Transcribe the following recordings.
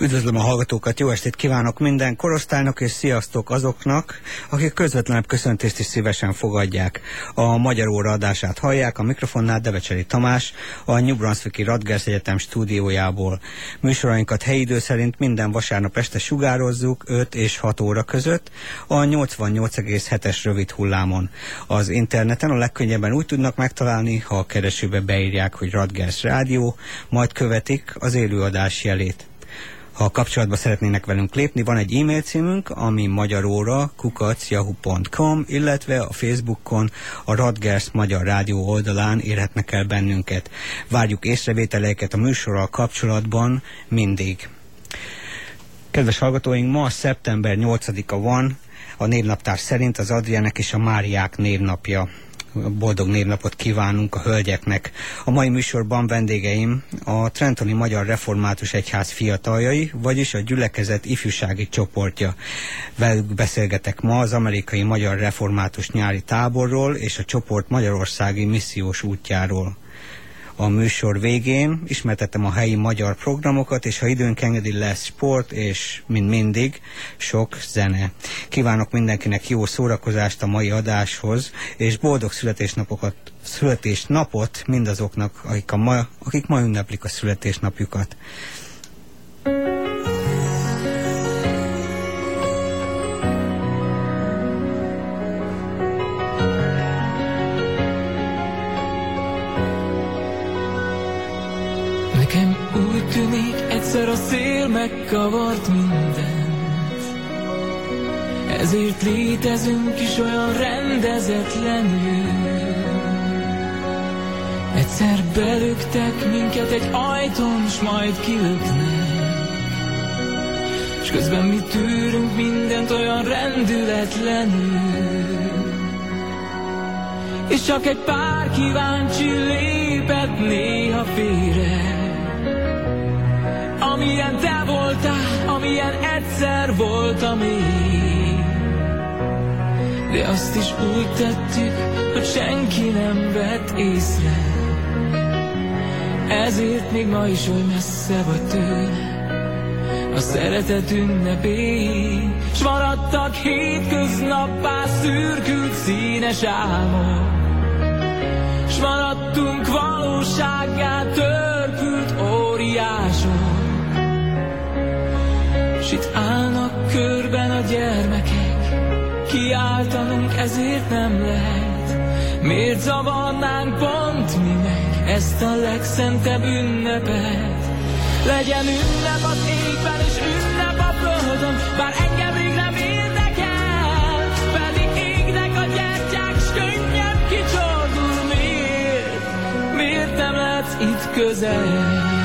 Üdvözlöm a hallgatókat, jó estét kívánok minden korosztálynak, és sziasztok azoknak, akik közvetlenebb köszöntést is szívesen fogadják. A Magyar Óra adását hallják, a mikrofonnál Devecseri Tamás, a New Brunswicki Radgers Egyetem stúdiójából. Műsorainkat helyi idő szerint minden vasárnap este sugározzuk 5 és 6 óra között a 88,7-es rövid hullámon. Az interneten a legkönnyebben úgy tudnak megtalálni, ha a keresőbe beírják, hogy Radgers Rádió, majd követik az élőadás jelét. Ha kapcsolatba szeretnének velünk lépni, van egy e-mail címünk, ami magyaróra kukacjahu.com, illetve a Facebookon a Radgers Magyar Rádió oldalán érhetnek el bennünket. Várjuk észrevételeiket a műsorral kapcsolatban mindig. Kedves hallgatóink, ma szeptember 8-a van, a névnaptár szerint az Adriánek és a Máriák névnapja boldog névnapot kívánunk a hölgyeknek. A mai műsorban vendégeim a Trentoni Magyar Református Egyház fiataljai, vagyis a gyülekezet ifjúsági csoportja. Velük beszélgetek ma az amerikai Magyar Református nyári táborról és a csoport Magyarországi missziós útjáról a műsor végén. Ismertettem a helyi magyar programokat, és ha időnk engedi, lesz sport, és mint mindig, sok zene. Kívánok mindenkinek jó szórakozást a mai adáshoz, és boldog születésnapokat, születésnapot mindazoknak, akik, a ma, akik ma ünneplik a születésnapjukat. Egyszer a szél megkavart mindent. Ezért létezünk is olyan rendezetlenül. Egyszer belöktek minket egy ajtón, s majd kilöknek. És közben mi tűrünk mindent olyan rendületlenül. És csak egy pár kíváncsi lépett néha félre Amilyen te voltál, amilyen egyszer voltam én De azt is úgy tettük, hogy senki nem vett észre. Ezért még ma is oly messze vagy tőle. A szeretet ünnepély, S maradtak hétköznappá szürkült színes álmok, S maradtunk valósággá törpült óriások. Körben a gyermekek, kiáltanunk ezért nem lehet. Miért zavarnánk pont mi meg ezt a legszentebb ünnepet? Legyen ünnep az égben és ünnep a földön, bár engem még nem érdekel, pedig égnek a gyertyák, s könnyebb kicsordul miért? Miért nem lehetsz itt közel?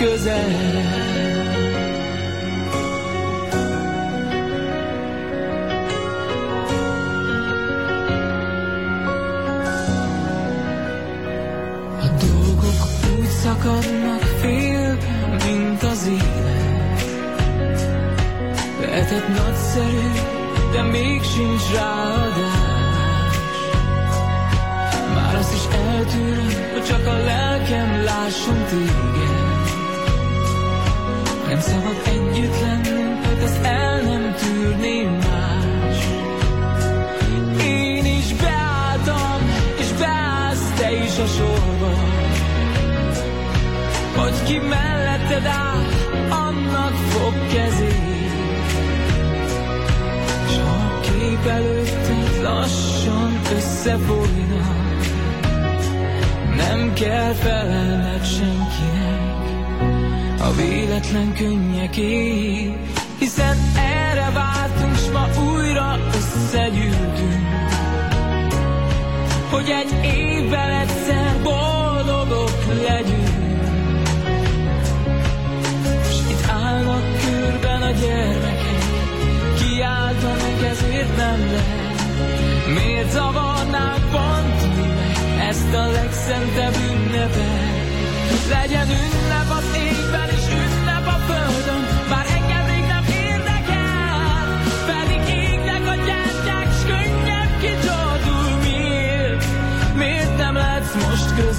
quiser.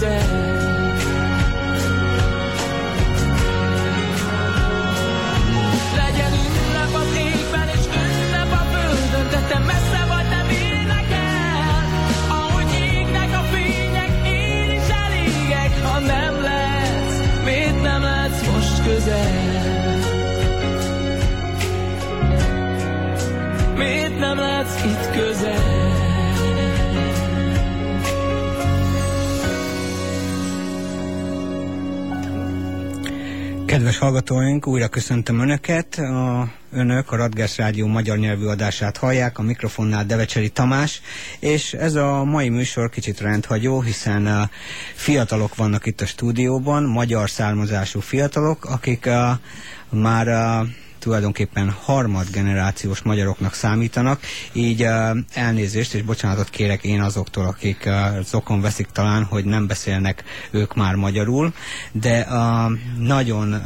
Most hallgatóink, újra köszöntöm Önöket. A, önök a Radgás Rádió magyar nyelvű adását hallják, a mikrofonnál Devecseri Tamás, és ez a mai műsor kicsit rendhagyó, hiszen uh, fiatalok vannak itt a stúdióban, magyar származású fiatalok, akik uh, már uh, tulajdonképpen harmad generációs magyaroknak számítanak, így elnézést és bocsánatot kérek én azoktól, akik zokon veszik talán, hogy nem beszélnek ők már magyarul, de nagyon,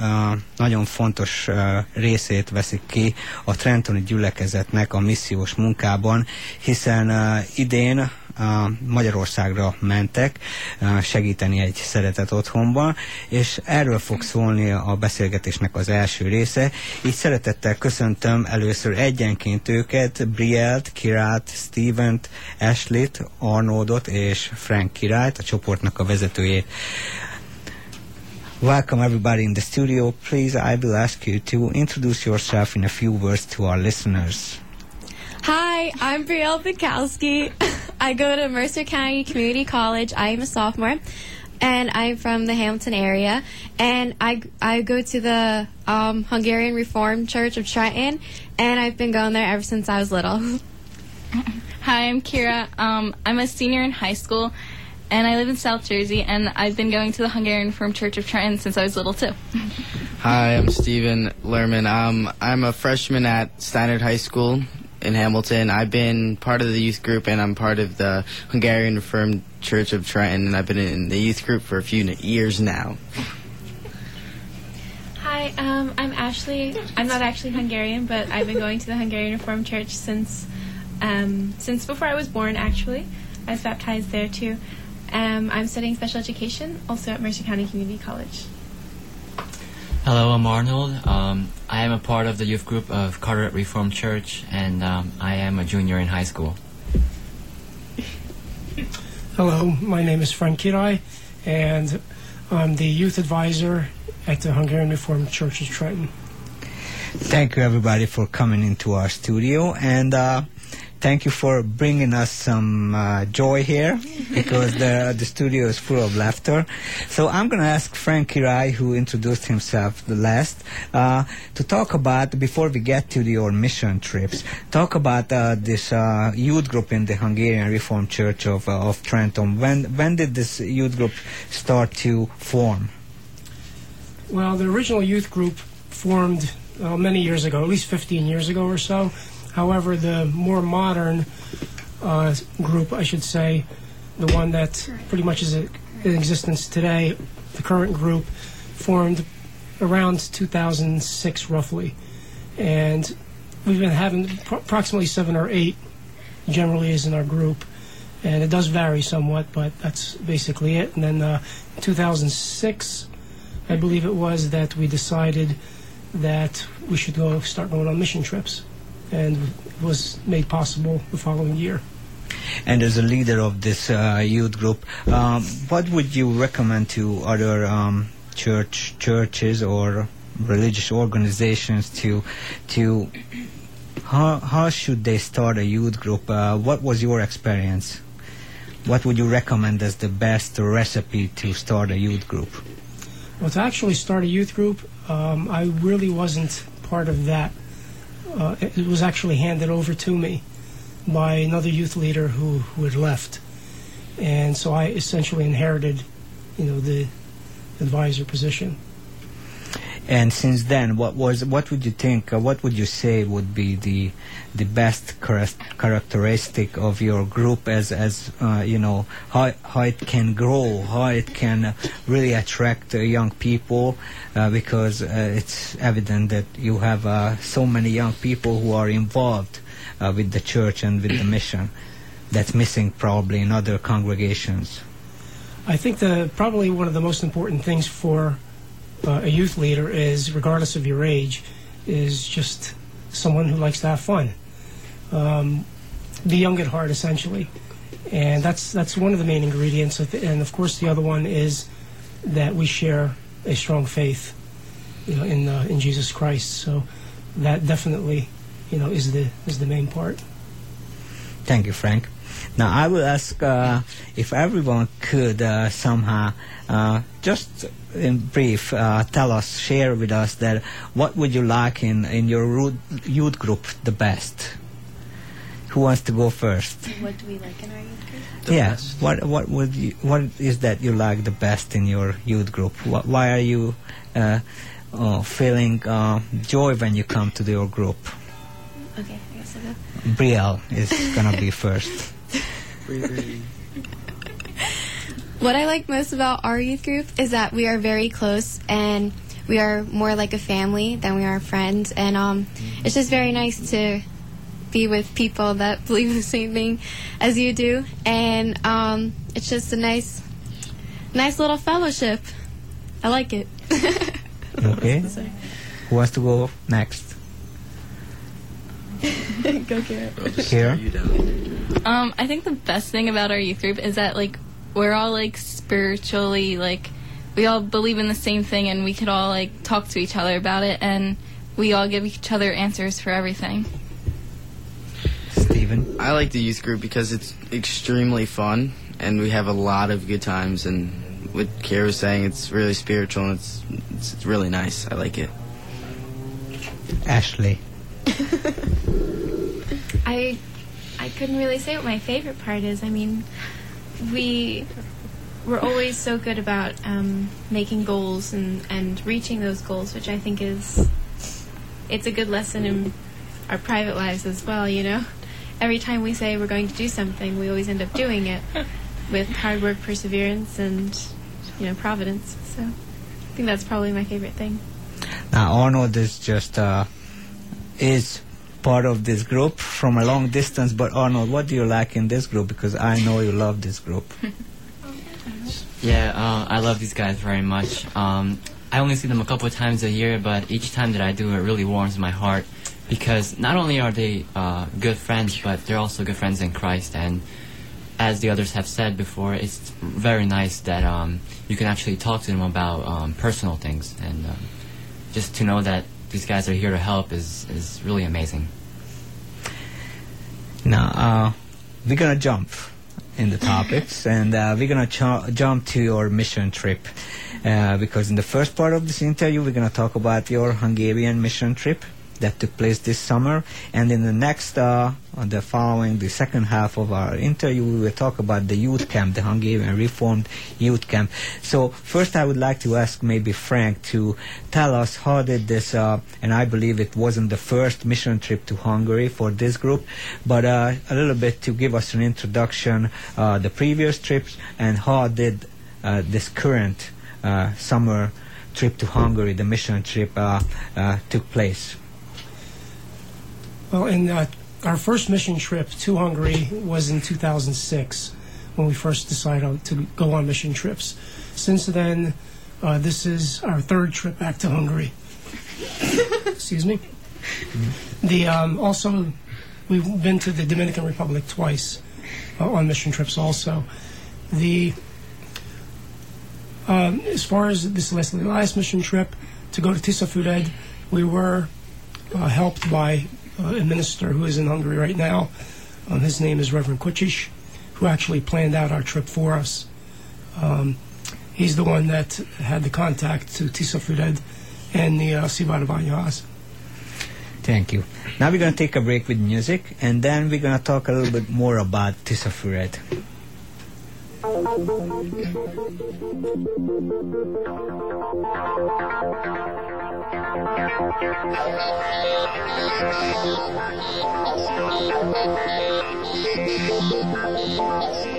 nagyon fontos részét veszik ki a Trentoni gyülekezetnek a missziós munkában, hiszen idén Magyarországra mentek segíteni egy szeretet otthonban, és erről fog szólni a beszélgetésnek az első része. Így szeretettel köszöntöm először egyenként őket, Brielt, Kirát, Stevent, Ashley-t, Arnoldot és Frank Királyt, a csoportnak a vezetőjét. Welcome everybody in the studio. Please, I will ask you to introduce yourself in a few words to our listeners. Hi, I'm Brielle Bukowski. I go to Mercer County Community College. I am a sophomore, and I'm from the Hamilton area. And I I go to the um, Hungarian Reformed Church of Trenton, and I've been going there ever since I was little. Hi, I'm Kira. Um, I'm a senior in high school, and I live in South Jersey. And I've been going to the Hungarian Reformed Church of Trenton since I was little too. Hi, I'm Stephen Lerman. Um, I'm a freshman at Steinert High School in Hamilton. I've been part of the youth group, and I'm part of the Hungarian Reformed Church of Trenton, and I've been in the youth group for a few years now. Hi, um, I'm Ashley. I'm not actually Hungarian, but I've been going to the Hungarian Reformed Church since um, since before I was born. Actually, I was baptized there too. Um, I'm studying special education, also at Mercer County Community College. Hello, I'm Arnold. Um, I am a part of the youth group of Carteret Reformed Church, and um, I am a junior in high school. Hello, my name is Frank Kirai, and I'm the youth advisor at the Hungarian Reformed Church of Trenton. Thank you, everybody, for coming into our studio, and uh, thank you for bringing us some uh, joy here because the, the studio is full of laughter. So I'm going to ask Frank Kirai, who introduced himself the last, uh, to talk about, before we get to your mission trips, talk about uh, this uh, youth group in the Hungarian Reformed Church of, uh, of Trenton. When, when did this youth group start to form? Well, the original youth group formed uh, many years ago, at least 15 years ago or so. However, the more modern uh, group, I should say, the one that pretty much is in existence today, the current group, formed around 2006 roughly. And we've been having pro- approximately seven or eight generally is in our group. And it does vary somewhat, but that's basically it. And then uh, 2006, I believe it was, that we decided that we should go start going on mission trips. And was made possible the following year. And as a leader of this uh, youth group, um, what would you recommend to other um, church churches or religious organizations to to how how should they start a youth group? Uh, what was your experience? What would you recommend as the best recipe to start a youth group? Well, to actually start a youth group, um, I really wasn't part of that. Uh, it was actually handed over to me by another youth leader who, who had left. And so I essentially inherited, you know, the advisor position. And since then, what was what would you think? Uh, what would you say would be the the best chara- characteristic of your group as as uh, you know how how it can grow, how it can really attract uh, young people? Uh, because uh, it's evident that you have uh, so many young people who are involved with the church and with the mission. That's missing probably in other congregations. I think the probably one of the most important things for uh, a youth leader is, regardless of your age, is just someone who likes to have fun. Um, be young at heart, essentially, and that's that's one of the main ingredients. And of course, the other one is that we share a strong faith, you know, in uh, in Jesus Christ. So that definitely, you know, is the is the main part. Thank you, Frank. Now, I will ask uh, if everyone could uh, somehow uh, just in brief uh, tell us, share with us that what would you like in, in your youth group the best? Who wants to go first? What do we like in our youth group? Yes. Yeah. What what would you, what is that you like the best in your youth group? What, why are you uh, uh, feeling joy when you come to your group? Okay, I guess I'll go. Brielle is gonna be first. what I like most about our youth group is that we are very close and we are more like a family than we are friends. And um, it's just very nice to be with people that believe the same thing as you do. And um, it's just a nice, nice little fellowship. I like it. okay. Who wants to go next? Go, Kara. Kara? Um, I think the best thing about our youth group is that like we're all like spiritually like we all believe in the same thing and we could all like talk to each other about it and we all give each other answers for everything. Stephen? I like the youth group because it's extremely fun and we have a lot of good times and what Kara was saying, it's really spiritual and it's, it's, it's really nice. I like it. Ashley. I I couldn't really say what my favorite part is. I mean, we we're always so good about um, making goals and, and reaching those goals, which I think is it's a good lesson in our private lives as well. You know, every time we say we're going to do something, we always end up doing it with hard work, perseverance, and you know, providence. So I think that's probably my favorite thing. Now, Arnold is just uh, is part of this group from a long distance. But Arnold, what do you like in this group? Because I know you love this group. yeah, uh, I love these guys very much. Um, I only see them a couple of times a year, but each time that I do, it really warms my heart because not only are they uh, good friends, but they're also good friends in Christ. And as the others have said before, it's very nice that um, you can actually talk to them about um, personal things and um, just to know that these guys are here to help is, is really amazing. Now, uh, we're going to jump in the topics and uh, we're going to jump to your mission trip. Uh, because in the first part of this interview, we're going to talk about your Hungarian mission trip that took place this summer. And in the next, uh, the following, the second half of our interview, we will talk about the youth camp, the Hungarian Reformed Youth Camp. So first, I would like to ask maybe Frank to tell us how did this, uh, and I believe it wasn't the first mission trip to Hungary for this group, but uh, a little bit to give us an introduction, uh, the previous trips, and how did uh, this current uh, summer trip to Hungary, the mission trip, took place. Well, in uh, our first mission trip to Hungary was in 2006 when we first decided to go on mission trips. Since then, uh, this is our third trip back to Hungary. Excuse me. The um, also, we've been to the Dominican Republic twice uh, on mission trips. Also, the um, as far as this last, last mission trip to go to Tiszafüred, we were uh, helped by uh, minister who is in Hungary right now. Um, his name is Reverend Kuchish, who actually planned out our trip for us. Um, he's the one that had the contact to Tiszafüred and the uh, Sivarvanyas. Thank you. Now we're going to take a break with music, and then we're going to talk a little bit more about Tiszafüred.「おめでとうございます!」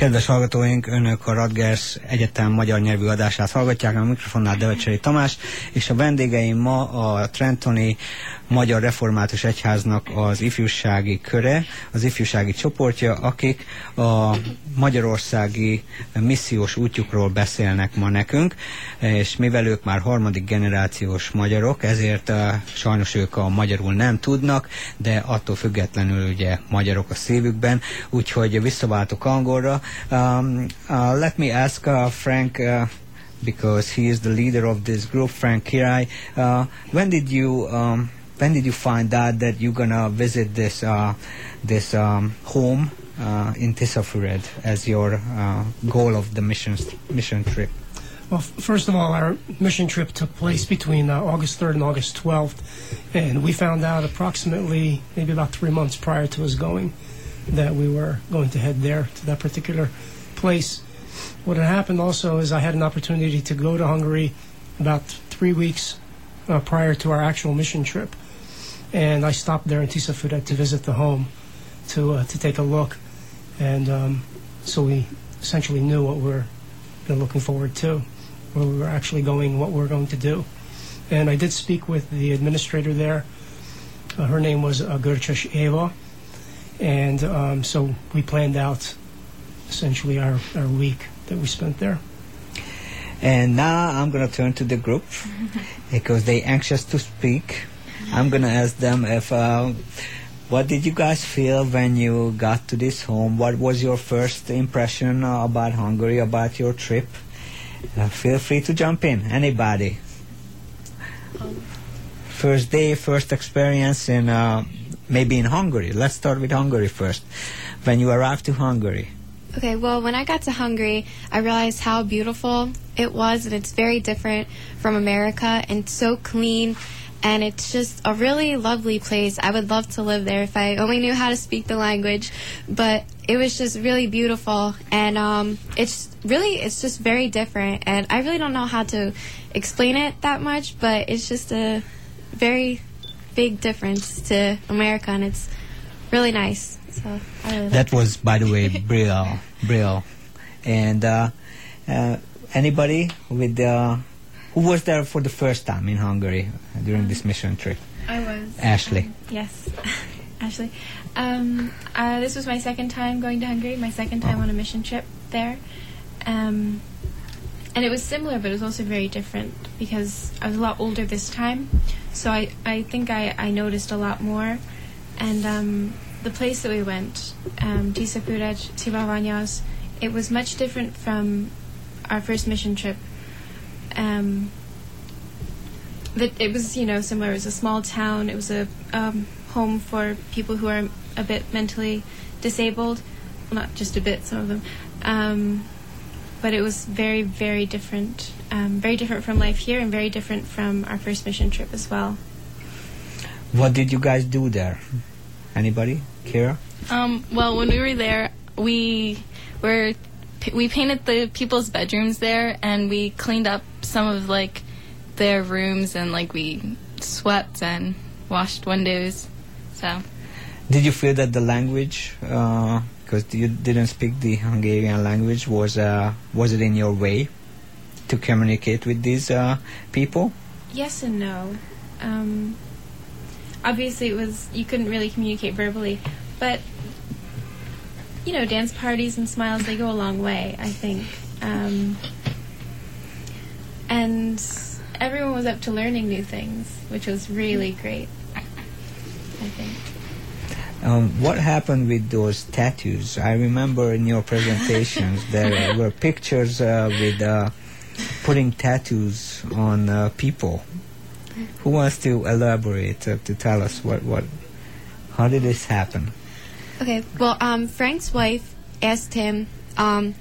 Kedves hallgatóink, önök a Radgers Egyetem magyar nyelvű adását hallgatják, a mikrofonnál Devecseri Tamás, és a vendégeim ma a Trentoni Magyar Református Egyháznak az ifjúsági köre, az ifjúsági csoportja, akik a magyarországi missziós útjukról beszélnek ma nekünk, és mivel ők már harmadik generációs magyarok, ezért uh, sajnos ők a magyarul nem tudnak, de attól függetlenül ugye magyarok a szívükben, úgyhogy visszaváltok angolra. Um, uh, let me ask uh, Frank uh, because he is the leader of this group, Frank Kirai. Uh, when did you um, when did you find out that you're gonna visit this uh, this um, home uh, in Tiszafüred as your uh, goal of the mission mission trip? Well, first of all, our mission trip took place between uh, August 3rd and August 12th, and we found out approximately maybe about three months prior to us going that we were going to head there to that particular place. What had happened also is I had an opportunity to go to Hungary about three weeks uh, prior to our actual mission trip, and I stopped there in Tiszafüred to visit the home to uh, to take a look, and um, so we essentially knew what we're been looking forward to, where we were actually going, what we were going to do. And I did speak with the administrator there. Uh, her name was uh, Eva. And um, so we planned out essentially our, our week that we spent there. And now I'm gonna turn to the group because they're anxious to speak. I'm gonna ask them if uh, what did you guys feel when you got to this home? What was your first impression about Hungary, about your trip? Uh, feel free to jump in. Anybody? First day, first experience in uh, maybe in Hungary. Let's start with Hungary first. When you arrived to Hungary, Okay, well, when I got to Hungary, I realized how beautiful it was, and it's very different from America and so clean. And it's just a really lovely place. I would love to live there if I only knew how to speak the language. But it was just really beautiful, and um, it's really it's just very different. And I really don't know how to explain it that much, but it's just a very big difference to America, and it's really nice. So I really that was, by the way, Brill, Brill, and uh, uh, anybody with uh, who was there for the first time in Hungary during this mission trip? I was. Ashley. Yes. Ashley. Um, uh, this was my second time going to Hungary, my second time on a mission trip there. Um, and it was similar, but it was also very different because I was a lot older this time. So I, I think I, I noticed a lot more. And um, the place that we went, um, Tisapuraj, it was much different from our first mission trip. Um, that it was, you know, similar. It was a small town. It was a um, home for people who are a bit mentally disabled. Well, not just a bit, some of them. Um, but it was very, very different. Um, very different from life here, and very different from our first mission trip as well. What did you guys do there? Anybody? Kira? Um, well, when we were there, we were we painted the people's bedrooms there, and we cleaned up some of like their rooms, and like we swept and washed windows. So Did you feel that the language, because you didn't speak the Hungarian language, was uh, was it in your way to communicate with these uh, people? Yes and no. Um, obviously, it was you couldn't really communicate verbally, but you know, dance parties and smiles they go a long way. I think, um, and everyone was up to learning new things, which was really great. I think. Um, what happened with those tattoos? I remember in your presentations there were pictures uh, with uh, putting tattoos on uh, people. Who wants to elaborate uh, to tell us what what? How did this happen? Okay, well, um, Frank's wife asked him um,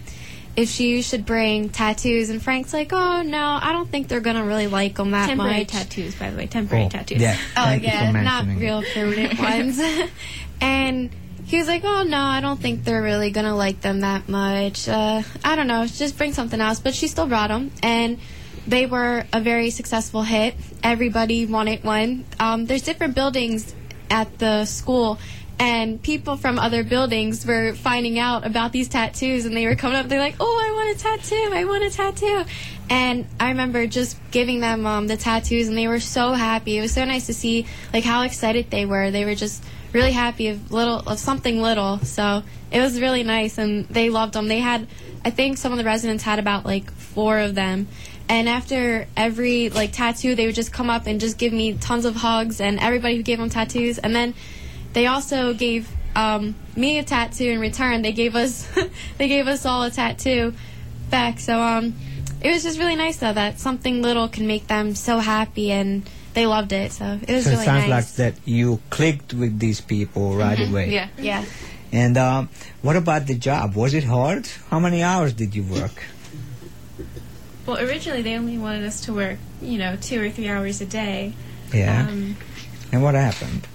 if she should bring tattoos, and Frank's like, "Oh no, I don't think they're gonna really like them that Temporary much." tattoos, by the way, temporary Oh, tattoos. yeah. Oh Thank you for yeah, not real permanent ones. and he was like, "Oh no, I don't think they're really gonna like them that much. Uh, I don't know, just bring something else." But she still brought them, and they were a very successful hit. Everybody wanted one. Um, there's different buildings at the school. And people from other buildings were finding out about these tattoos, and they were coming up. They're like, "Oh, I want a tattoo! I want a tattoo!" And I remember just giving them um, the tattoos, and they were so happy. It was so nice to see like how excited they were. They were just really happy of little of something little. So it was really nice, and they loved them. They had, I think, some of the residents had about like four of them. And after every like tattoo, they would just come up and just give me tons of hugs, and everybody who gave them tattoos. And then they also gave um, me a tattoo in return. They gave us they gave us all a tattoo back. So um, it was just really nice though that something little can make them so happy, and they loved it. So it was so really it sounds nice. like that you clicked with these people right Mhm. away. Yeah. Yeah. And um, what about the job? Was it hard? How many hours did you work? Well, originally they only wanted us to work, you know, two or three hours a day. Yeah. Um, and what happened?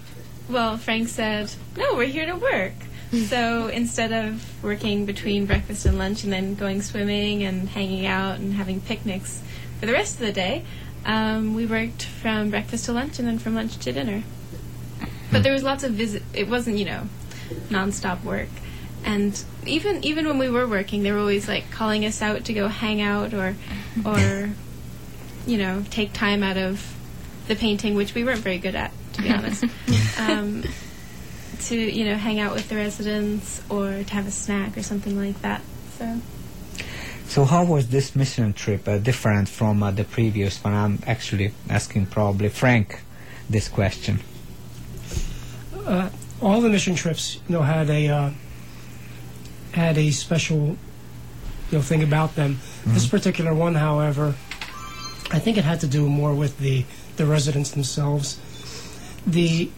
Well, Frank said, "No, we're here to work." so instead of working between breakfast and lunch and then going swimming and hanging out and having picnics for the rest of the day, um, we worked from breakfast to lunch and then from lunch to dinner. But there was lots of visit. It wasn't, you know, nonstop work. And even even when we were working, they were always like calling us out to go hang out or or you know take time out of the painting, which we weren't very good at, to be honest. um, to you know hang out with the residents or to have a snack or something like that. So So how was this mission trip uh, different from uh, the previous one? I'm actually asking probably Frank this question. uh, all the mission trips, you know, had a uh, had a special, you know, thing about them. This particular one, however, I think it had to do more with the the residents themselves. The,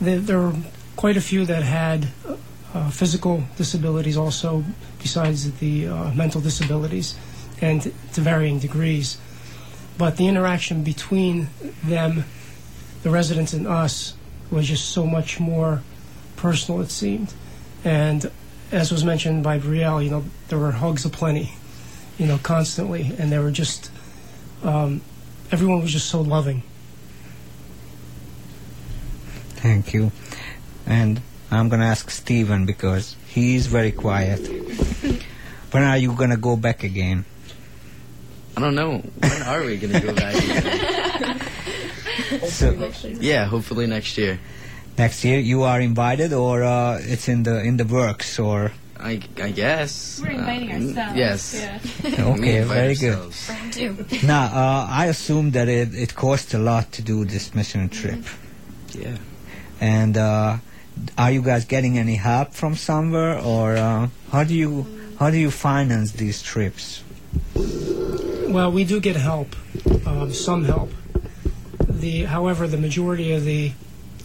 the there were quite a few that had uh, physical disabilities, also besides the uh, mental disabilities, and to varying degrees. But the interaction between them, the residents, and us was just so much more personal, it seemed. And as was mentioned by Brielle, you know, there were hugs aplenty, you know, constantly, and they were just, um, everyone was just so loving. Thank you. And I'm going to ask Stephen because he's very quiet. when are you going to go back again? I don't know. When are we going to go back? again? So, yeah, hopefully next year. next year. You are invited, or uh, it's in the in the works, or I, I guess. We're inviting Uh, ourselves. Yes. Yeah. Okay, invite very good. Now, uh, I assume that it, it costs a lot to do this mission trip. Yeah. And uh, are you guys getting any help from somewhere, or uh, how do you how do you finance these trips? Well, we do get help, um, some help. The, however, the majority of the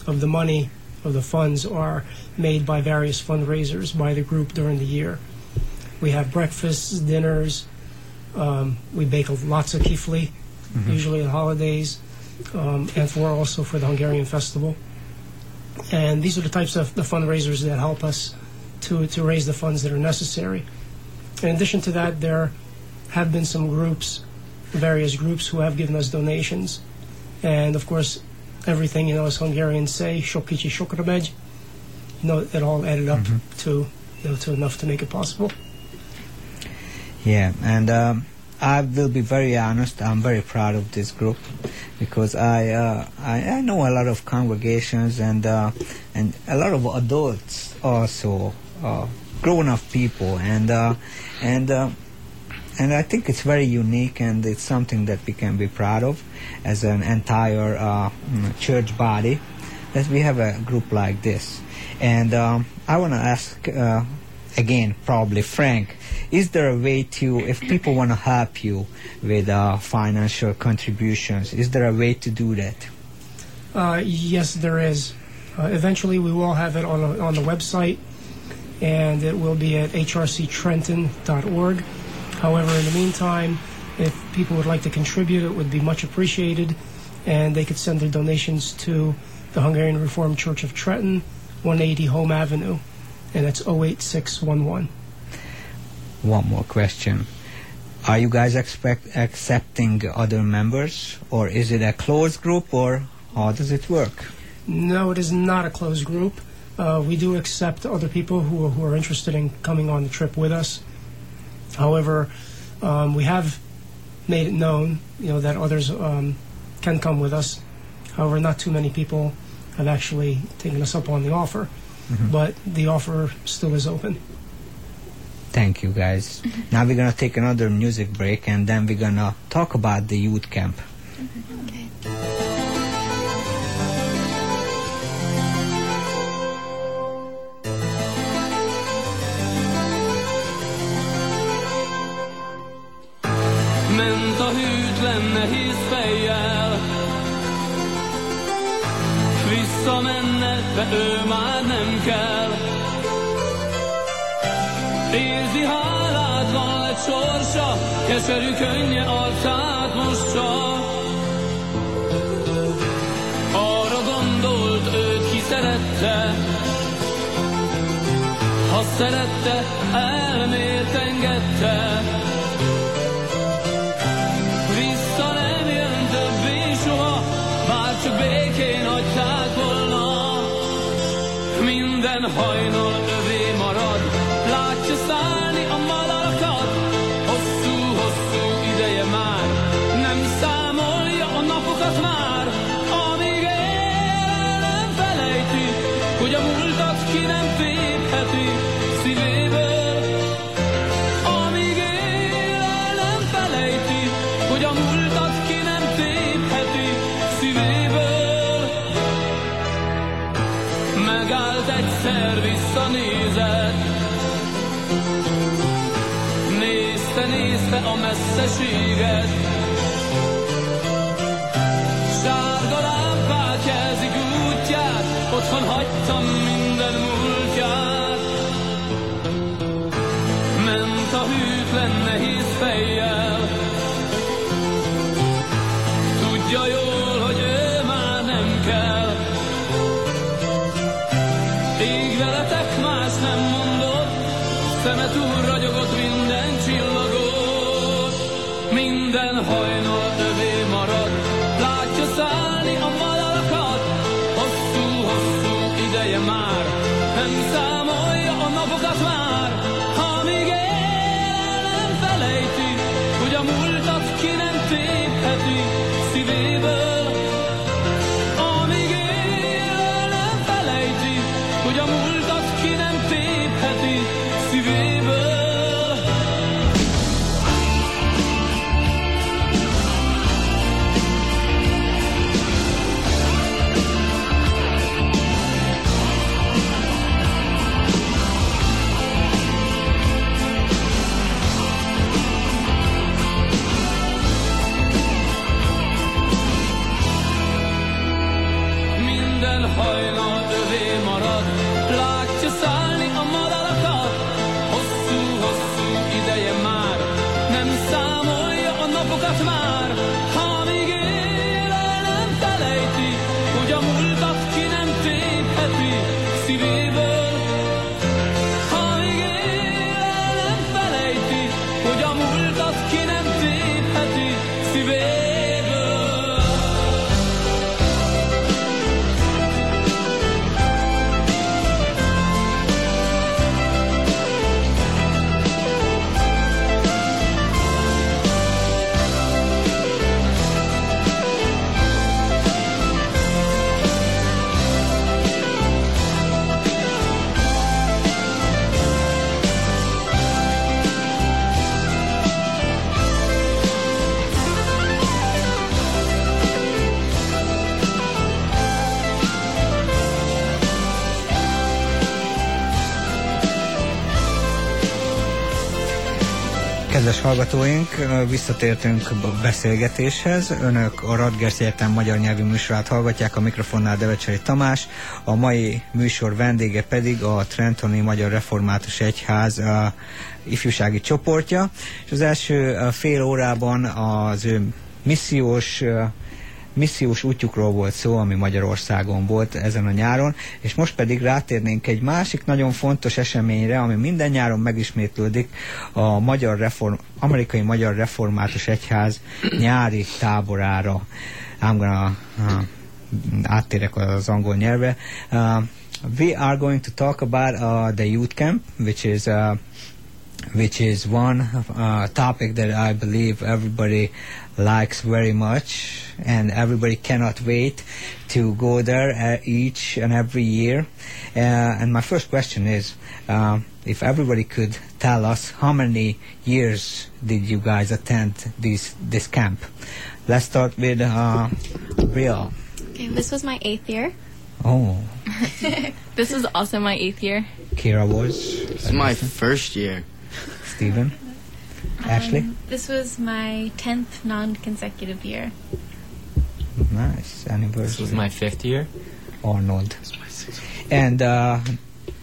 of the money of the funds are made by various fundraisers by the group during the year. We have breakfasts, dinners. Um, we bake lots of kifli, usually at holidays, um, and for also for the Hungarian festival. And these are the types of the fundraisers that help us to to raise the funds that are necessary. In addition to that, there have been some groups, various groups who have given us donations. And of course, everything, you know, as Hungarians say, sokra megy. You know, it all added up to, you know, to enough to make it possible. Yeah, and um, I will be very honest. I'm very proud of this group because I uh, I, I know a lot of congregations and uh, and a lot of adults also, uh, grown-up people, and uh, and. Uh, and I think it's very unique, and it's something that we can be proud of as an entire uh, church body. That we have a group like this, and um, I want to ask again, probably Frank, is there a way to, if people want to help you with uh, financial contributions, is there a way to do that? Uh, yes, there is. Uh, eventually, we will have it on, a, on the website, and it will be at hrctrenton.org. However, in the meantime, if people would like to contribute, it would be much appreciated, and they could send their donations to the Hungarian Reformed Church of Trenton, 180 Home Avenue, and it's 08611. One more question. Are you guys expect accepting other members, or is it a closed group, or how does it work? No, it is not a closed group. Uh, we do accept other people who are, who are interested in coming on the trip with us. However, um, we have made it known, you know, that others um, can come with us. However, not too many people have actually taken us up on the offer, but the offer still is open. Thank you, guys. now we're gonna take another music break, and then we're gonna talk about the youth camp. Ment a hűtlen nehéz fejjel Visszamenne, de ő már nem kell Érzi hálát van egy sorsa Keserű könnye arcát mossa. Arra gondolt őt ki szerette. Ha szerette, elmét engedte a messzeséget. Sárga lámpák jelzik útját, otthon hagytam már, nem számolja a napokat már. Kedves hallgatóink, visszatértünk a beszélgetéshez. Önök a Radgers Egyetem magyar nyelvű műsorát hallgatják, a mikrofonnál Devecseri Tamás. A mai műsor vendége pedig a Trentoni Magyar Református Egyház a ifjúsági csoportja. És az első fél órában az ő missziós missziós útjukról volt szó, ami Magyarországon volt ezen a nyáron, és most pedig rátérnénk egy másik nagyon fontos eseményre, ami minden nyáron megismétlődik, a magyar reform, amerikai Magyar Református Egyház nyári táborára. I'm gonna, uh, áttérek az angol nyelvre. Uh, we are going to talk about uh, the youth camp, which is uh, which is one uh, topic that I believe everybody likes very much, and everybody cannot wait to go there uh, each and every year. Uh, and my first question is, uh, if everybody could tell us how many years did you guys attend this this camp? Let's start with uh, Real. Okay, this was my eighth year. Oh, This was also my eighth year. Kira was. It's my first year. Stephen. Ashley. Um, this was my 10th non consecutive year. Nice anniversary. This was my fifth year. Arnold. And uh,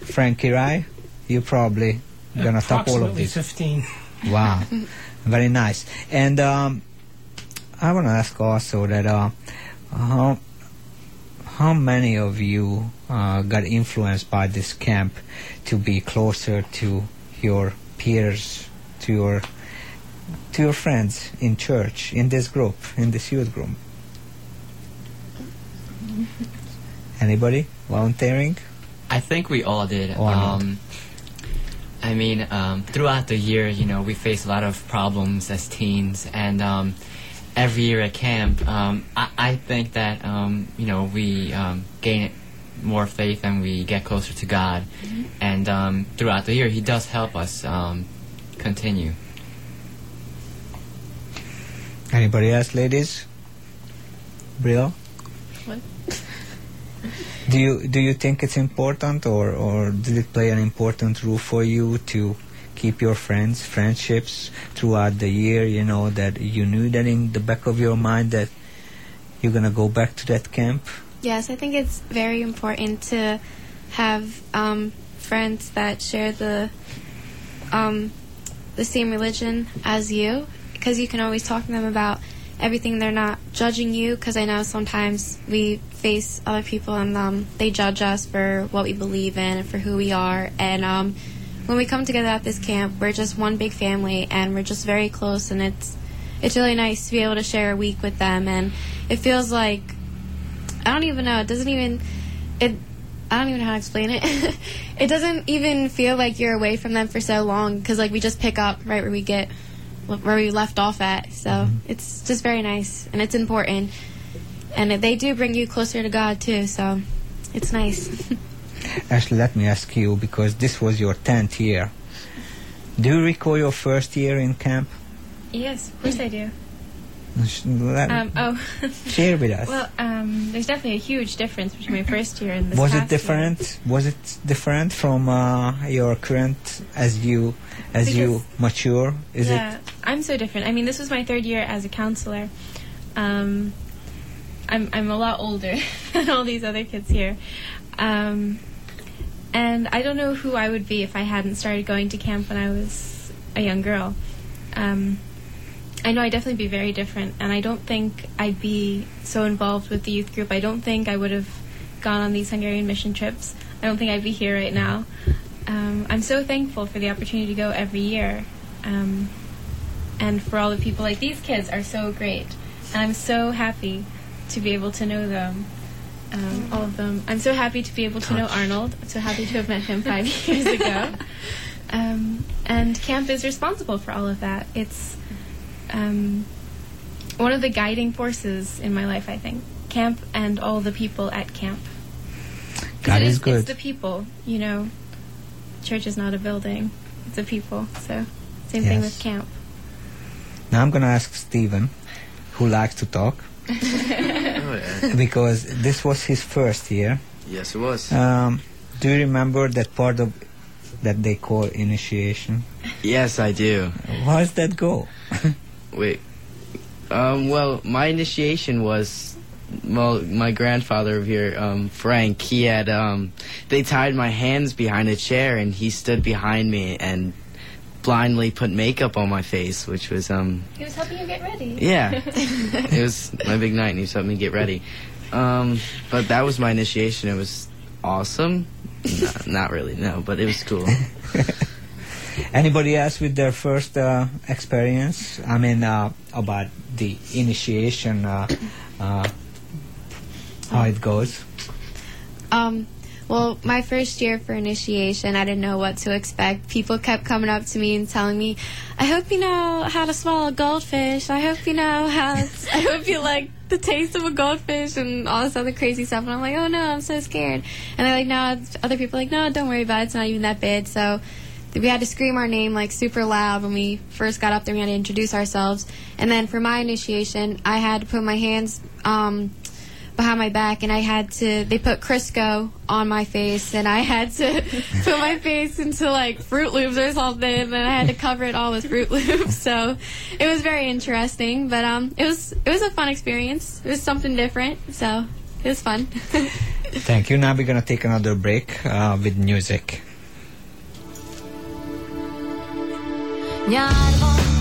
Frank Király, you probably gonna top all of Approximately these. 15. Wow, very nice. And um, I want to ask also that uh, how how many of you uh, got influenced by this camp to be closer to your peers, to your to your friends in church, in this group, in this youth group? Anybody volunteering? I think we all did. All. Um, I mean, um, throughout the year, you know, we face a lot of problems as teens, and um, every year at camp, um, I, I think that um, you know we um, gain more faith and we get closer to God, and um, throughout the year, He does help us um, continue. Anybody else, ladies? Brill? What? Do you do you think it's important, or or did it play an important role for you to keep your friends, friendships throughout the year? You know that you knew that in the back of your mind that you're gonna go back to that camp. Yes, I think it's very important to have um, friends that share the um, the same religion as you, because you can always talk to them about everything. They're not judging you, because I know sometimes we face other people and um, they judge us for what we believe in and for who we are. And um, when we come together at this camp, we're just one big family, and we're just very close, and it's it's really nice to be able to share a week with them, and it feels like I don't even know. It doesn't even it. I don't even know how to explain it. it doesn't even feel like you're away from them for so long because like we just pick up right where we get where we left off at. So mm-hmm. it's just very nice and it's important, and they do bring you closer to God too. So it's nice. Ashley, let me ask you because this was your tenth year. Do you recall your first year in camp? Yes, of course I do. Um, oh. Share with us. Well, um, there's definitely a huge difference between my first year and this was it different? Was it different from uh, your current as you as you mature? Is yeah, it? I'm so different. I mean, this was my third year as a counselor. Um, I'm I'm a lot older than all these other kids here. Um, and I don't know who I would be if I hadn't started going to camp when I was a young girl. I know I'd definitely be very different, and I don't think I'd be so involved with the youth group. I don't think I would have gone on these Hungarian mission trips. I don't think I'd be here right now. Um, I'm so thankful for the opportunity to go every year, um, and for all the people like these kids are so great, and I'm so happy to be able to know them. Um, all of them. I'm so happy to be able to know Arnold. I'm so happy to have met him five years ago. Um, and camp is responsible for all of that. It's um, one of the guiding forces in my life, I think. Camp and all the people at camp. God it is It's good. the people, you know. Church is not a building; it's the people. So, same thing with camp. Now I'm going to ask Stephen, who likes to talk, Oh, yeah. because this was his first year. Yes, it was. Um, do you remember that part of that they call initiation? yes, I do. How does that go? Wait. Um, well, my initiation was, well, my grandfather over here, um, Frank, he had, um, they tied my hands behind a chair and he stood behind me and blindly put makeup on my face, which was, um, He was helping you get ready. yeah. it was my big night and he was helping me get ready. Um, but that was my initiation. It was awesome. No, not really, no, but it was cool. Anybody else with their first uh, experience? I mean, uh, about the initiation, uh, uh, how it goes. Um, well, my first year for initiation, I didn't know what to expect. People kept coming up to me and telling me, "I hope you know how to swallow a goldfish. I hope you know how. I hope you like the taste of a goldfish and all this other crazy stuff." And I'm like, "Oh no, I'm so scared." And they're like, "No." Other people are like, "No, don't worry about it. It's not even that bad." So we had to scream our name like super loud when we first got up there. We had to introduce ourselves, and then for my initiation, I had to put my hands um, behind my back, and I had to. They put Crisco on my face, and I had to put my face into like Fruit Loops or something, and I had to cover it all with Fruit Loops. So it was very interesting, but um, it was it was a fun experience. It was something different, so it was fun. Thank you. Now we're to take another break uh, with music. Nyár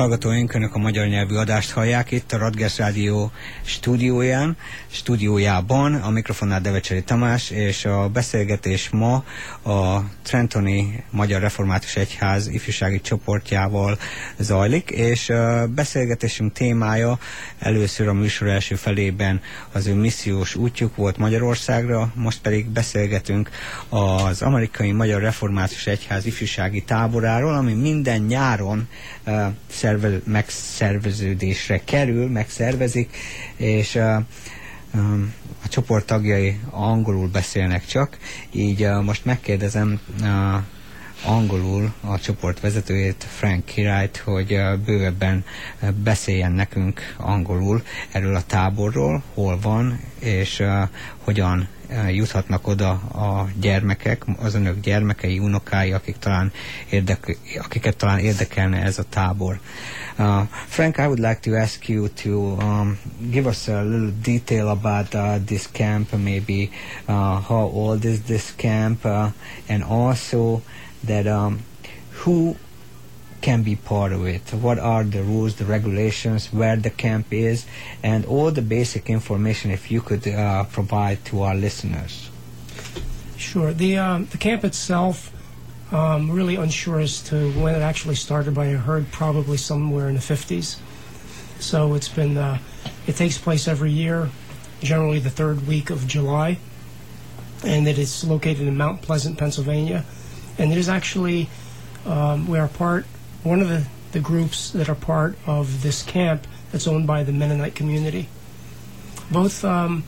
hallgatóink, Önök a magyar nyelvű adást hallják itt a Radgers Rádió stúdióján, stúdiójában, a mikrofonnál Devecseri Tamás, és a beszélgetés ma a Trentoni Magyar Református Egyház ifjúsági csoportjával zajlik, és a beszélgetésünk témája először a műsor első felében az ő missziós útjuk volt Magyarországra, most pedig beszélgetünk az amerikai Magyar Református Egyház ifjúsági táboráról, ami minden nyáron uh, szervez, megszerveződésre kerül, megszervezik, és um, a csoport tagjai angolul beszélnek csak, így most megkérdezem angolul a csoport vezetőjét, Frank Királyt, hogy bővebben beszéljen nekünk angolul erről a táborról, hol van, és hogyan juthatnak oda a gyermekek, az önök gyermekei, unokái, akik talán érdek, akiket talán érdekelne ez a tábor. Uh, Frank, I would like to ask you to um, give us a little detail about uh, this camp, maybe uh, how old is this camp, uh, and also that um, who can be part of it, what are the rules, the regulations, where the camp is, and all the basic information if you could uh, provide to our listeners. Sure. The um, the camp itself, um, really unsure as to when it actually started, but I heard probably somewhere in the 50s. So it's been uh, it takes place every year, generally the third week of July, and it is located in Mount Pleasant, Pennsylvania, and it is actually um, we are part one of the, the groups that are part of this camp that's owned by the Mennonite community. Both um,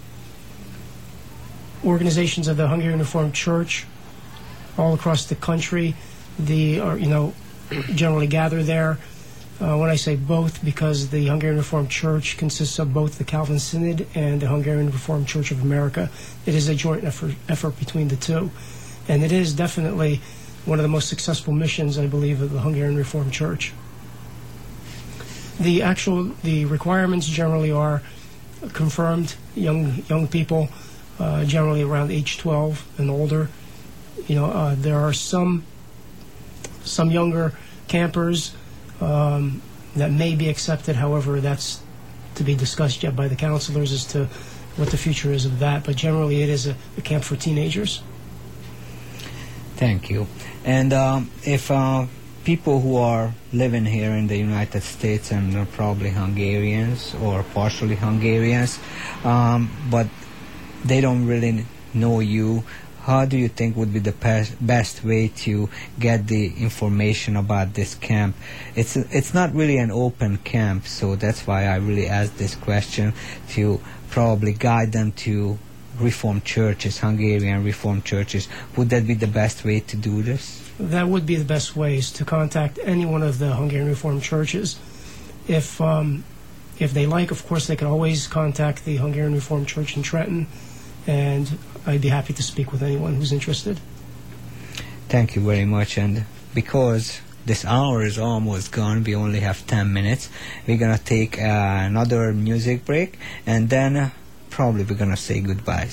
organizations of the Hungarian Reformed Church all across the country, the are, you know generally gather there. Uh, when I say both, because the Hungarian Reformed Church consists of both the Calvin Synod and the Hungarian Reformed Church of America. It is a joint effort, effort between the two. And it is definitely one of the most successful missions, I believe, of the Hungarian Reformed Church. The actual the requirements generally are confirmed young young people, uh, generally around age 12 and older. You know, uh, there are some some younger campers um, that may be accepted. However, that's to be discussed yet by the counselors as to what the future is of that. But generally, it is a, a camp for teenagers. Thank you. And um, if uh, people who are living here in the United States and are probably Hungarians or partially Hungarians, um, but they don't really know you, how do you think would be the best way to get the information about this camp? It's it's not really an open camp, so that's why I really asked this question to probably guide them to Reformed churches, Hungarian Reformed churches. Would that be the best way to do this? That would be the best ways to contact any one of the Hungarian Reformed churches. If um, if they like, of course, they can always contact the Hungarian Reformed Church in Trenton, and I'd be happy to speak with anyone who's interested. Thank you very much. And because this hour is almost gone, we only have 10 minutes. We're going to take uh, another music break and then uh, probably we're going to say goodbye.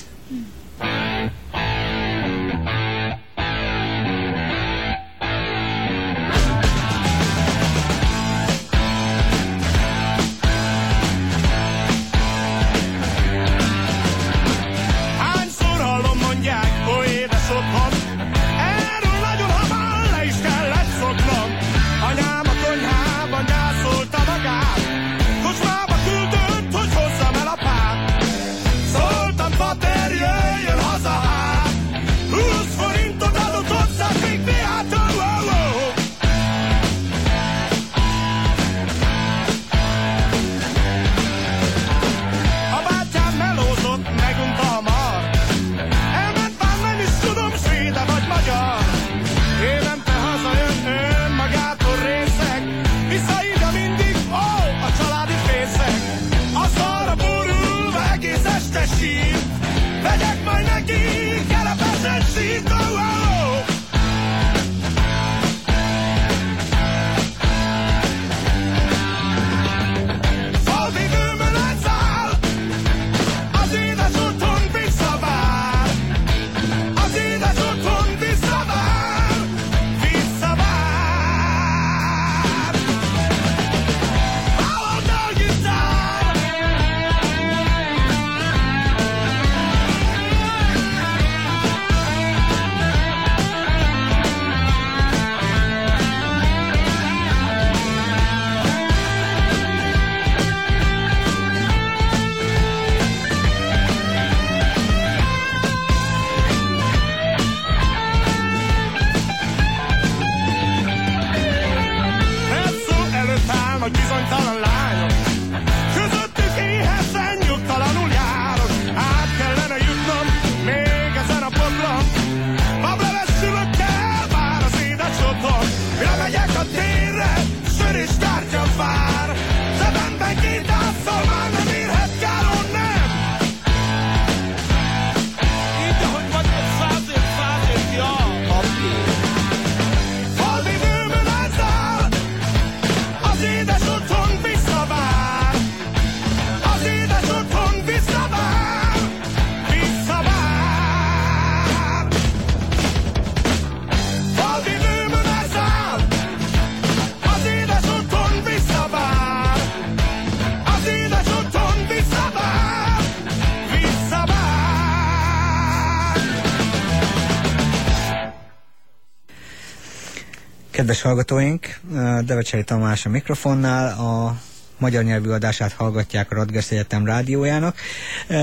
Kedves hallgatóink, Devecseri Tamás a mikrofonnál, a magyar nyelvű adását hallgatják a Radgers Egyetem rádiójának.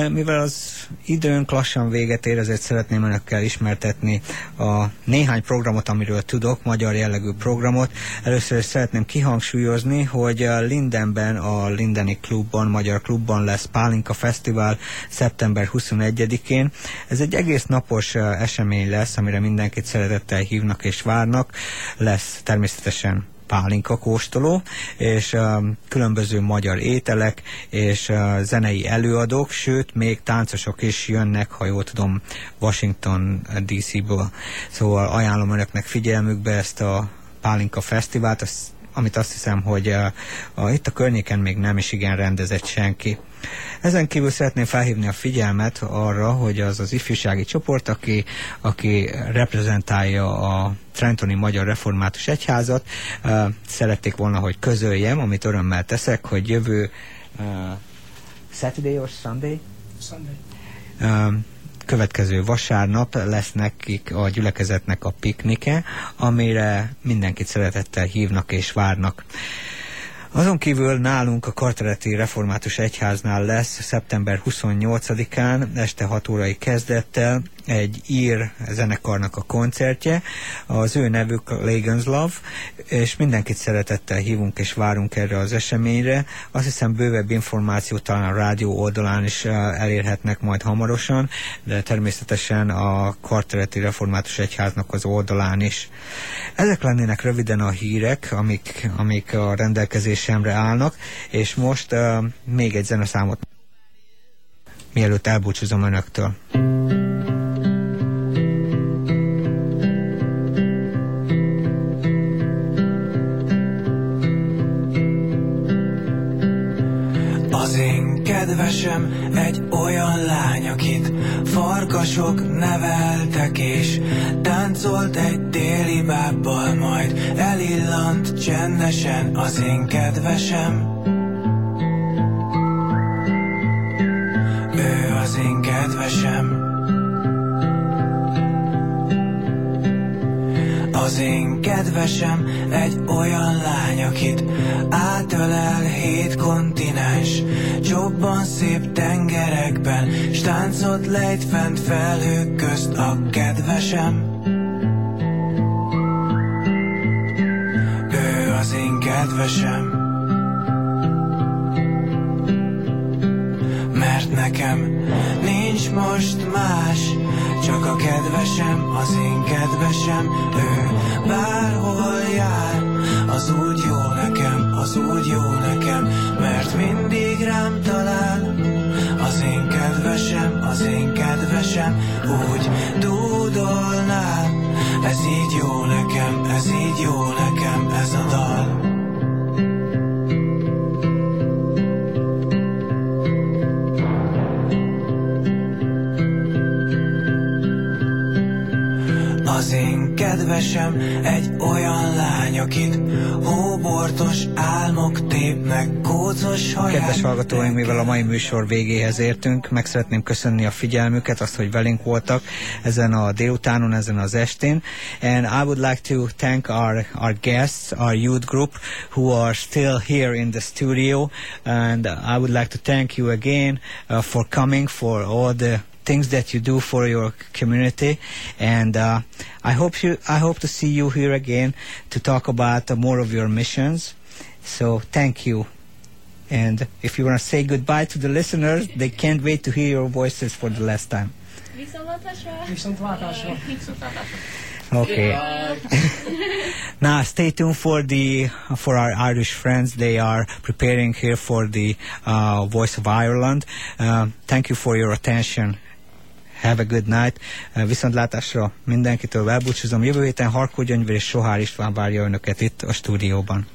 Mivel az időnk lassan véget ér, ezért szeretném önökkel ismertetni a néhány programot, amiről tudok, magyar jellegű programot. Először is szeretném kihangsúlyozni, hogy Lindenben, a Lindeni klubban, magyar klubban lesz Pálinka Fesztivál szeptember 21-én. Ez egy egész napos esemény lesz, amire mindenkit szeretettel hívnak és várnak. Lesz természetesen pálinka kóstoló, és uh, különböző magyar ételek, és uh, zenei előadók, sőt, még táncosok is jönnek, ha jól tudom, Washington DC-ből. Szóval ajánlom önöknek figyelmükbe ezt a pálinka fesztivált, azt, amit azt hiszem, hogy uh, uh, itt a környéken még nem is igen rendezett senki. Ezen kívül szeretném felhívni a figyelmet arra, hogy az az ifjúsági csoport, aki, aki reprezentálja a Trentoni Magyar Református Egyházat, uh, szerették volna, hogy közöljem, amit örömmel teszek, hogy jövő uh, Saturday or Sunday? Sunday. Uh, következő vasárnap lesz nekik a gyülekezetnek a piknike, amire mindenkit szeretettel hívnak és várnak. Azon kívül nálunk a Kartereti Református Egyháznál lesz szeptember 28-án este 6 órai kezdettel egy ír zenekarnak a koncertje. Az ő nevük Legans Love, és mindenkit szeretettel hívunk és várunk erre az eseményre. Azt hiszem bővebb információt talán a rádió oldalán is elérhetnek majd hamarosan, de természetesen a Kartereti Református Egyháznak az oldalán is. Ezek lennének röviden a hírek, amik, amik a rendelkezésemre állnak, és most uh, még egy zeneszámot mielőtt elbúcsúzom önöktől. Farkasok neveltek, és táncolt egy déli bábbal, majd elillant csendesen az én kedvesem. Ő az én kedvesem. Az én kedvesem egy olyan lány, akit átölel hét kontinens, csobban szép tengerekben, s lejt fent felhők közt a kedvesem. Ő az én kedvesem. Mert nekem nincs most más, csak a kedvesem, az én kedvesem, ő bárhol jár, az úgy jó nekem, az úgy jó nekem, mert mindig rám talál. Az én kedvesem, az én kedvesem, úgy dúdolnál. Ez így jó nekem, ez így jó nekem, ez a dal. Kedvesem egy olyan lány, akit hóbortos álmok tépnek, kócos haját. Kedves hallgatóink, mivel a mai műsor végéhez értünk, meg szeretném köszönni a figyelmüket, azt, hogy velünk voltak ezen a délutánon, ezen az estén. And I would like to thank our, our guests, our youth group, who are still here in the studio. And I would like to thank you again uh, for coming, for all the things that you do for your community and uh, I hope you I hope to see you here again to talk about uh, more of your missions so thank you and if you want to say goodbye to the listeners they can't wait to hear your voices for the last time Okay. now stay tuned for the for our Irish friends. They are preparing here for the uh, Voice of Ireland. Uh, thank you for your attention. Have a good night. Uh, viszontlátásra mindenkitől elbúcsúzom. Jövő héten Harkó Gyöngyvér és Sohár István várja önöket itt a stúdióban.